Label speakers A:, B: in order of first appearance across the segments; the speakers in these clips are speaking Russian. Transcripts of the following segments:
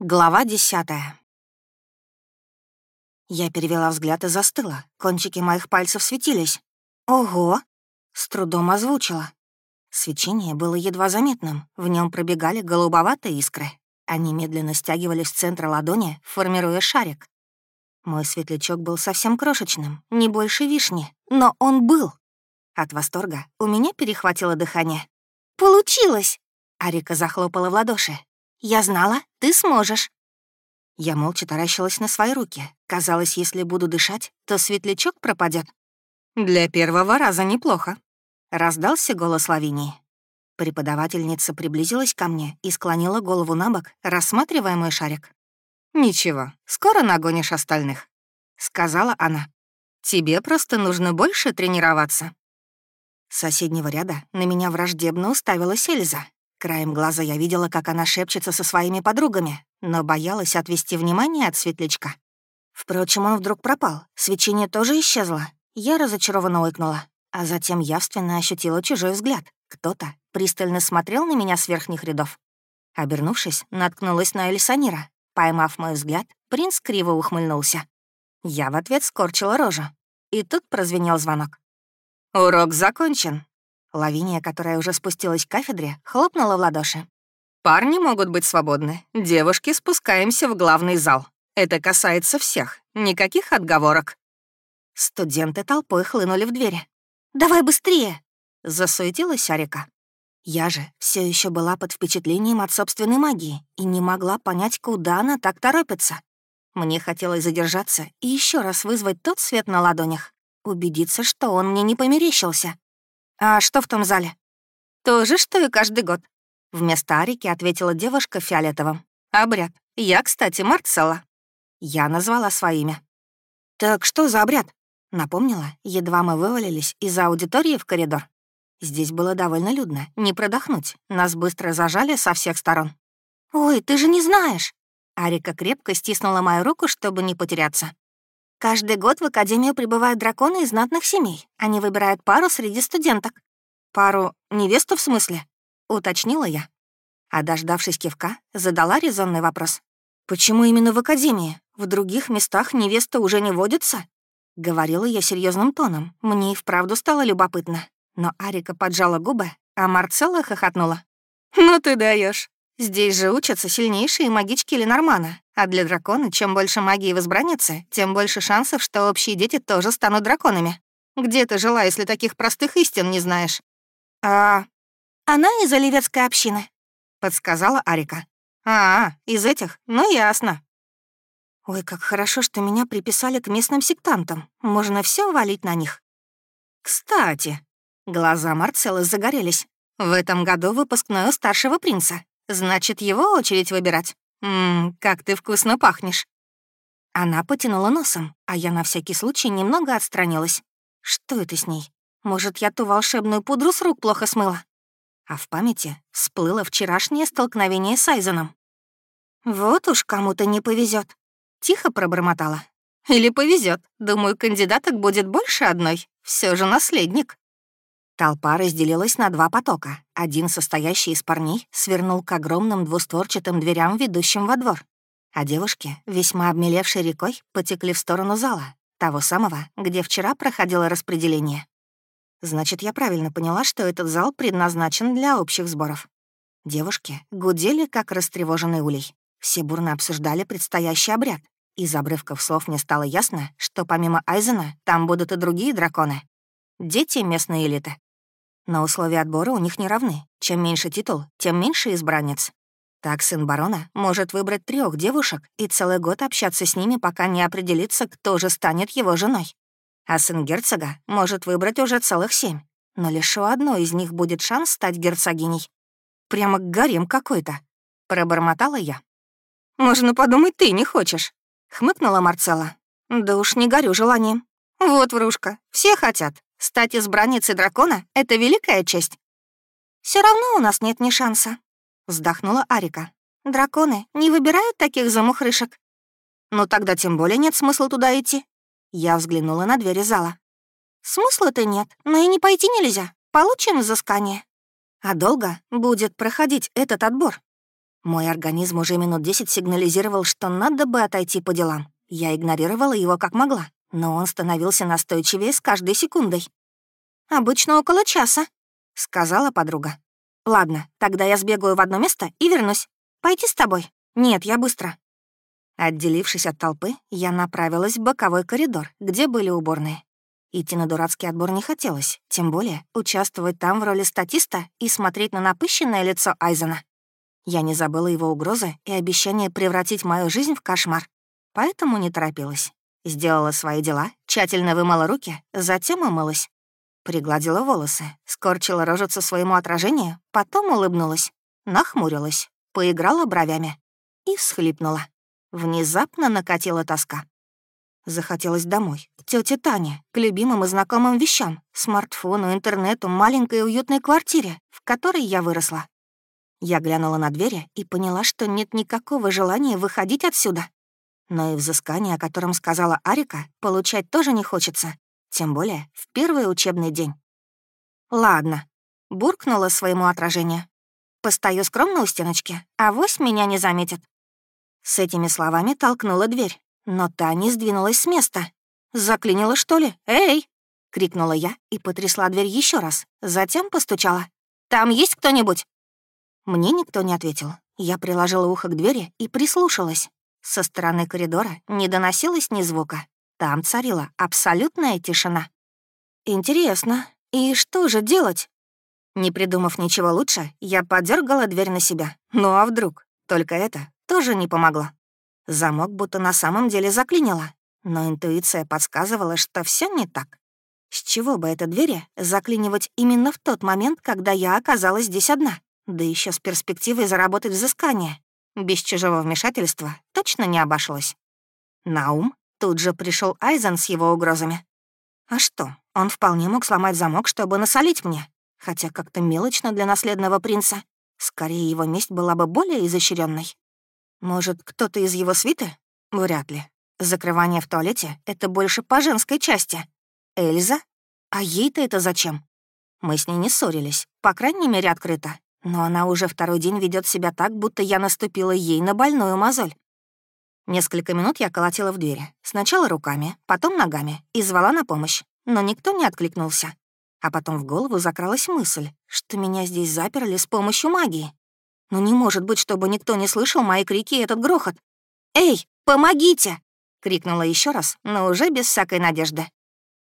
A: Глава десятая. Я перевела взгляд и застыла. Кончики моих пальцев светились. «Ого!» — с трудом озвучила. Свечение было едва заметным, в нем пробегали голубоватые искры. Они медленно стягивались в центр ладони, формируя шарик. Мой светлячок был совсем крошечным, не больше вишни, но он был. От восторга у меня перехватило дыхание. «Получилось!» — Арика захлопала в ладоши. Я знала, ты сможешь». Я молча таращилась на свои руки. Казалось, если буду дышать, то светлячок пропадет. «Для первого раза неплохо», — раздался голос Лавинии. Преподавательница приблизилась ко мне и склонила голову на бок, рассматривая мой шарик. «Ничего, скоро нагонишь остальных», — сказала она. «Тебе просто нужно больше тренироваться». С соседнего ряда на меня враждебно уставилась Эльза, Краем глаза я видела, как она шепчется со своими подругами, но боялась отвести внимание от светлячка. Впрочем, он вдруг пропал, свечение тоже исчезло. Я разочарованно ойкнула, а затем явственно ощутила чужой взгляд. Кто-то пристально смотрел на меня с верхних рядов. Обернувшись, наткнулась на Элисанира. Поймав мой взгляд, принц криво ухмыльнулся. Я в ответ скорчила рожу. И тут прозвенел звонок. «Урок закончен. Лавиния, которая уже спустилась к кафедре, хлопнула в ладоши. «Парни могут быть свободны. Девушки, спускаемся в главный зал. Это касается всех. Никаких отговорок». Студенты толпой хлынули в двери. «Давай быстрее!» — засуетилась Арика. Я же все еще была под впечатлением от собственной магии и не могла понять, куда она так торопится. Мне хотелось задержаться и еще раз вызвать тот свет на ладонях, убедиться, что он мне не померещился. «А что в том зале?» «То же, что и каждый год», — вместо Арики ответила девушка фиолетовым. «Обряд. Я, кстати, Марцелла». Я назвала свое имя. «Так что за обряд?» — напомнила, едва мы вывалились из аудитории в коридор. Здесь было довольно людно, не продохнуть. Нас быстро зажали со всех сторон. «Ой, ты же не знаешь!» Арика крепко стиснула мою руку, чтобы не потеряться. Каждый год в Академию прибывают драконы из знатных семей. Они выбирают пару среди студенток. «Пару невесту в смысле?» — уточнила я. А дождавшись кивка, задала резонный вопрос. «Почему именно в Академии? В других местах невеста уже не водится?» Говорила я серьезным тоном. Мне и вправду стало любопытно. Но Арика поджала губы, а Марцелла хохотнула. «Ну ты даешь. Здесь же учатся сильнейшие магички Ленормана, а для дракона чем больше магии в избраннице, тем больше шансов, что общие дети тоже станут драконами. Где ты жила, если таких простых истин не знаешь? А... Она из Оливецкой общины, подсказала Арика. А, из этих? Ну, ясно. Ой, как хорошо, что меня приписали к местным сектантам. Можно все валить на них. Кстати, глаза Марцеллы загорелись. В этом году выпускной у старшего принца. Значит, его очередь выбирать. Ммм, как ты вкусно пахнешь. Она потянула носом, а я на всякий случай немного отстранилась. Что это с ней? Может, я ту волшебную пудру с рук плохо смыла? А в памяти всплыло вчерашнее столкновение с Айзеном. «Вот уж кому-то не повезет, тихо пробормотала. «Или повезет. Думаю, кандидаток будет больше одной. Все же наследник». Толпа разделилась на два потока. Один, состоящий из парней, свернул к огромным двустворчатым дверям, ведущим во двор. А девушки, весьма обмелевшей рекой, потекли в сторону зала, того самого, где вчера проходило распределение. Значит, я правильно поняла, что этот зал предназначен для общих сборов. Девушки гудели, как растревоженный улей. Все бурно обсуждали предстоящий обряд. Из обрывков слов мне стало ясно, что помимо Айзена там будут и другие драконы. Дети местной элиты. Но условия отбора у них не равны. Чем меньше титул, тем меньше избранниц. Так сын барона может выбрать трех девушек и целый год общаться с ними, пока не определится, кто же станет его женой. А сын герцога может выбрать уже целых семь. Но лишь у одной из них будет шанс стать герцогиней. Прямо гарем какой-то, пробормотала я. «Можно подумать, ты не хочешь», — хмыкнула Марцелла. «Да уж не горю желанием. Вот врушка, все хотят. Стать избранницей дракона — это великая честь. Все равно у нас нет ни шанса», — вздохнула Арика. «Драконы не выбирают таких замухрышек». «Ну тогда тем более нет смысла туда идти». Я взглянула на двери зала. «Смысла-то нет, но и не пойти нельзя. Получим взыскание». «А долго будет проходить этот отбор?» Мой организм уже минут десять сигнализировал, что надо бы отойти по делам. Я игнорировала его как могла, но он становился настойчивее с каждой секундой. «Обычно около часа», — сказала подруга. «Ладно, тогда я сбегаю в одно место и вернусь. Пойти с тобой?» «Нет, я быстро». Отделившись от толпы, я направилась в боковой коридор, где были уборные. Идти на дурацкий отбор не хотелось, тем более участвовать там в роли статиста и смотреть на напыщенное лицо Айзена. Я не забыла его угрозы и обещание превратить мою жизнь в кошмар, поэтому не торопилась. Сделала свои дела, тщательно вымыла руки, затем умылась. Пригладила волосы, скорчила рожицу своему отражению, потом улыбнулась, нахмурилась, поиграла бровями и всхлипнула. Внезапно накатила тоска. Захотелось домой, к тете Тане, к любимым и знакомым вещам, смартфону, интернету, маленькой уютной квартире, в которой я выросла. Я глянула на двери и поняла, что нет никакого желания выходить отсюда. Но и взыскание, о котором сказала Арика, получать тоже не хочется, тем более в первый учебный день. «Ладно», — буркнула своему отражению. «Постою скромно у стеночки, а вось меня не заметит». С этими словами толкнула дверь, но та не сдвинулась с места. «Заклинила, что ли? Эй!» — крикнула я и потрясла дверь еще раз, затем постучала. «Там есть кто-нибудь?» Мне никто не ответил. Я приложила ухо к двери и прислушалась. Со стороны коридора не доносилось ни звука. Там царила абсолютная тишина. Интересно, и что же делать? Не придумав ничего лучше, я подергала дверь на себя. Ну а вдруг? Только это тоже не помогло. Замок будто на самом деле заклинило, но интуиция подсказывала, что все не так. С чего бы этой двери заклинивать именно в тот момент, когда я оказалась здесь одна? Да еще с перспективой заработать взыскание. Без чужого вмешательства точно не обошлось. На ум Тут же пришел Айзен с его угрозами. А что, он вполне мог сломать замок, чтобы насолить мне. Хотя как-то мелочно для наследного принца. Скорее, его месть была бы более изощренной. Может, кто-то из его свиты? Вряд ли. Закрывание в туалете — это больше по женской части. Эльза? А ей-то это зачем? Мы с ней не ссорились, по крайней мере, открыто. Но она уже второй день ведет себя так, будто я наступила ей на больную мозоль. Несколько минут я колотила в двери. Сначала руками, потом ногами, и звала на помощь. Но никто не откликнулся. А потом в голову закралась мысль, что меня здесь заперли с помощью магии. Но не может быть, чтобы никто не слышал мои крики и этот грохот. «Эй, помогите!» — крикнула еще раз, но уже без всякой надежды.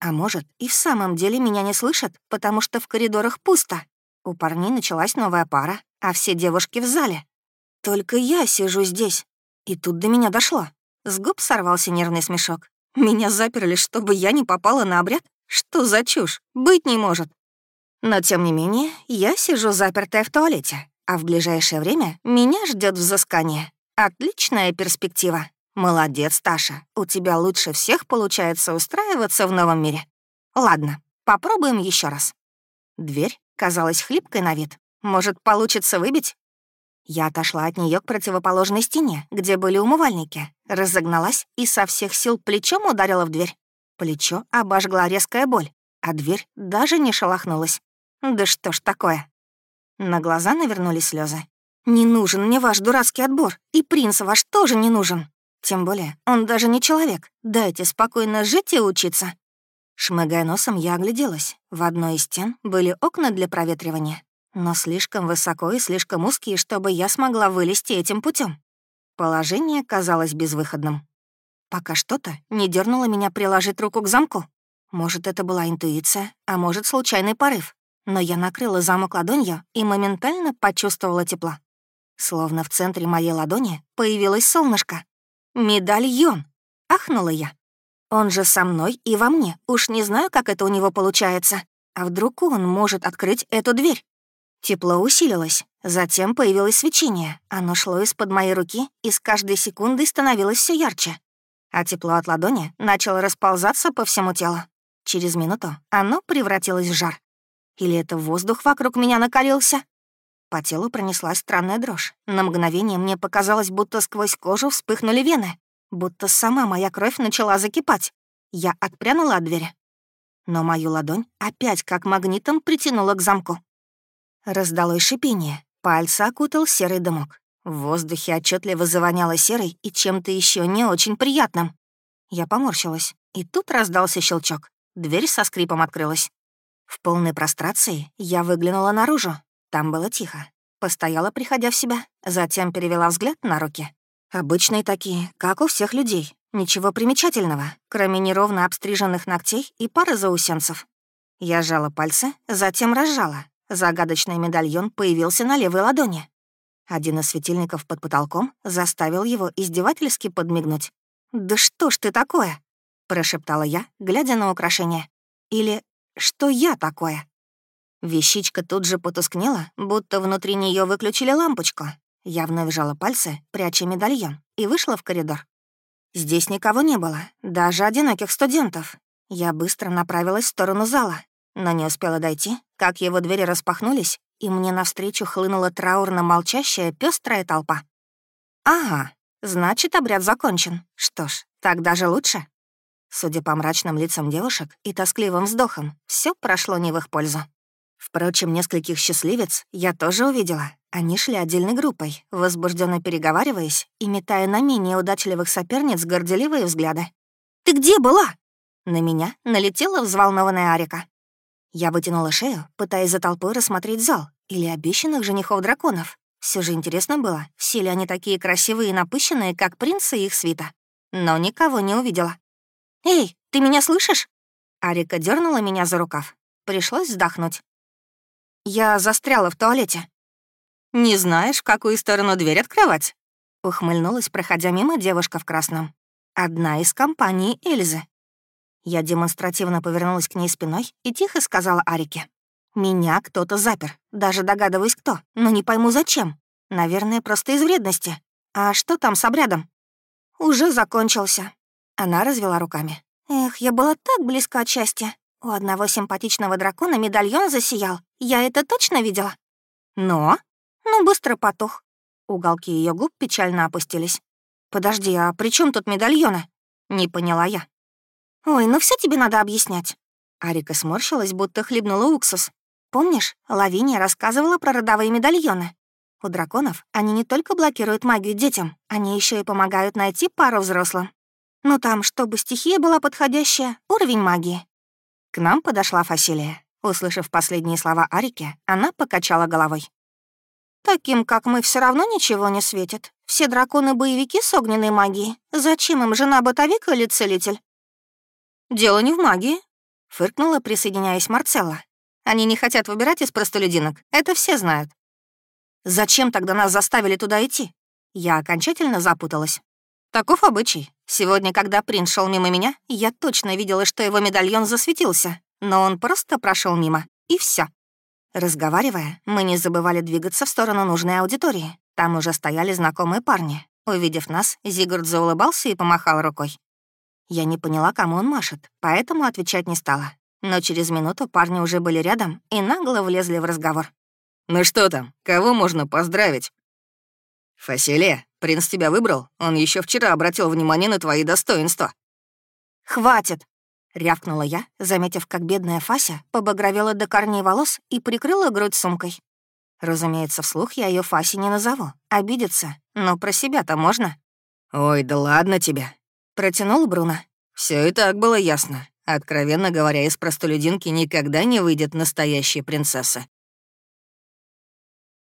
A: А может, и в самом деле меня не слышат, потому что в коридорах пусто. У парней началась новая пара, а все девушки в зале. Только я сижу здесь, и тут до меня дошло. С губ сорвался нервный смешок. Меня заперли, чтобы я не попала на обряд? Что за чушь? Быть не может. Но, тем не менее, я сижу запертая в туалете, а в ближайшее время меня ждет взыскание. Отличная перспектива. Молодец, Таша. У тебя лучше всех получается устраиваться в новом мире. Ладно, попробуем еще раз. Дверь казалась хлипкой на вид. Может, получится выбить? Я отошла от нее к противоположной стене, где были умывальники, разогналась и со всех сил плечом ударила в дверь. Плечо обожгла резкая боль, а дверь даже не шелохнулась. Да что ж такое? На глаза навернулись слезы. «Не нужен мне ваш дурацкий отбор, и принц ваш тоже не нужен. Тем более, он даже не человек. Дайте спокойно жить и учиться». Шмыгая носом, я огляделась. В одной из стен были окна для проветривания, но слишком высоко и слишком узкие, чтобы я смогла вылезти этим путем. Положение казалось безвыходным. Пока что-то не дернуло меня приложить руку к замку. Может, это была интуиция, а может, случайный порыв. Но я накрыла замок ладонью и моментально почувствовала тепло. Словно в центре моей ладони появилось солнышко. «Медальон!» — ахнула я. «Он же со мной и во мне. Уж не знаю, как это у него получается. А вдруг он может открыть эту дверь?» Тепло усилилось, затем появилось свечение. Оно шло из-под моей руки и с каждой секундой становилось все ярче. А тепло от ладони начало расползаться по всему телу. Через минуту оно превратилось в жар. Или это воздух вокруг меня накалился? По телу пронеслась странная дрожь. На мгновение мне показалось, будто сквозь кожу вспыхнули вены, будто сама моя кровь начала закипать. Я отпрянула от двери. Но мою ладонь опять как магнитом притянула к замку. Раздалось шипение. Пальцы окутал серый дымок. В воздухе отчетливо завоняло серой и чем-то еще не очень приятным. Я поморщилась, и тут раздался щелчок. Дверь со скрипом открылась. В полной прострации я выглянула наружу. Там было тихо. Постояла, приходя в себя, затем перевела взгляд на руки. Обычные такие, как у всех людей. Ничего примечательного, кроме неровно обстриженных ногтей и пары заусенцев. Я сжала пальцы, затем разжала. Загадочный медальон появился на левой ладони. Один из светильников под потолком заставил его издевательски подмигнуть. «Да что ж ты такое?» — прошептала я, глядя на украшение. «Или что я такое?» Вещичка тут же потускнела, будто внутри нее выключили лампочку. Я вновь вжала пальцы, пряча медальон, и вышла в коридор. Здесь никого не было, даже одиноких студентов. Я быстро направилась в сторону зала, но не успела дойти, как его двери распахнулись, и мне навстречу хлынула траурно молчащая пестрая толпа. «Ага, значит, обряд закончен. Что ж, так даже лучше». Судя по мрачным лицам девушек и тоскливым вздохам, все прошло не в их пользу. Впрочем, нескольких счастливец я тоже увидела. Они шли отдельной группой, возбужденно переговариваясь и метая на менее удачливых соперниц горделивые взгляды. «Ты где была?» На меня налетела взволнованная Арика. Я вытянула шею, пытаясь за толпой рассмотреть зал или обещанных женихов-драконов. Все же интересно было, все ли они такие красивые и напыщенные, как принцы и их свита. Но никого не увидела. «Эй, ты меня слышишь?» Арика дернула меня за рукав. Пришлось вздохнуть. Я застряла в туалете. «Не знаешь, в какую сторону дверь открывать?» Ухмыльнулась, проходя мимо девушка в красном. Одна из компаний Эльзы. Я демонстративно повернулась к ней спиной и тихо сказала Арике. «Меня кто-то запер. Даже догадываюсь, кто. Но не пойму, зачем. Наверное, просто из вредности. А что там с обрядом?» «Уже закончился». Она развела руками. «Эх, я была так близка от счастья. У одного симпатичного дракона медальон засиял. Я это точно видела?» «Но?» «Ну, быстро потух». Уголки ее губ печально опустились. «Подожди, а при чем тут медальоны?» Не поняла я. «Ой, ну все тебе надо объяснять». Арика сморщилась, будто хлебнула уксус. «Помнишь, Лавиния рассказывала про родовые медальоны? У драконов они не только блокируют магию детям, они еще и помогают найти пару взрослым. Ну там, чтобы стихия была подходящая, уровень магии». К нам подошла Фасилия. Услышав последние слова Арики, она покачала головой. «Таким, как мы, все равно ничего не светит. Все драконы-боевики с огненной магией. Зачем им жена-бытовик или целитель? «Дело не в магии», — фыркнула, присоединяясь Марцелла. «Они не хотят выбирать из простолюдинок, это все знают». «Зачем тогда нас заставили туда идти?» Я окончательно запуталась. Таков обычай. Сегодня, когда принц шел мимо меня, я точно видела, что его медальон засветился, но он просто прошел мимо, и все. Разговаривая, мы не забывали двигаться в сторону нужной аудитории. Там уже стояли знакомые парни. Увидев нас, Зигард заулыбался и помахал рукой. Я не поняла, кому он машет, поэтому отвечать не стала. Но через минуту парни уже были рядом и нагло влезли в разговор.
B: «Ну что там, кого можно поздравить?» «Фасилия, принц тебя выбрал? Он еще вчера обратил внимание на твои достоинства».
A: «Хватит!» — рявкнула я, заметив, как бедная Фася побагровела до корней волос и прикрыла грудь сумкой. Разумеется, вслух я ее Фаси не назову, обидится, но про себя-то можно.
B: «Ой, да ладно тебе,
A: Протянул Бруно.
B: Все и так было ясно. Откровенно говоря, из простолюдинки никогда не выйдет настоящая принцесса.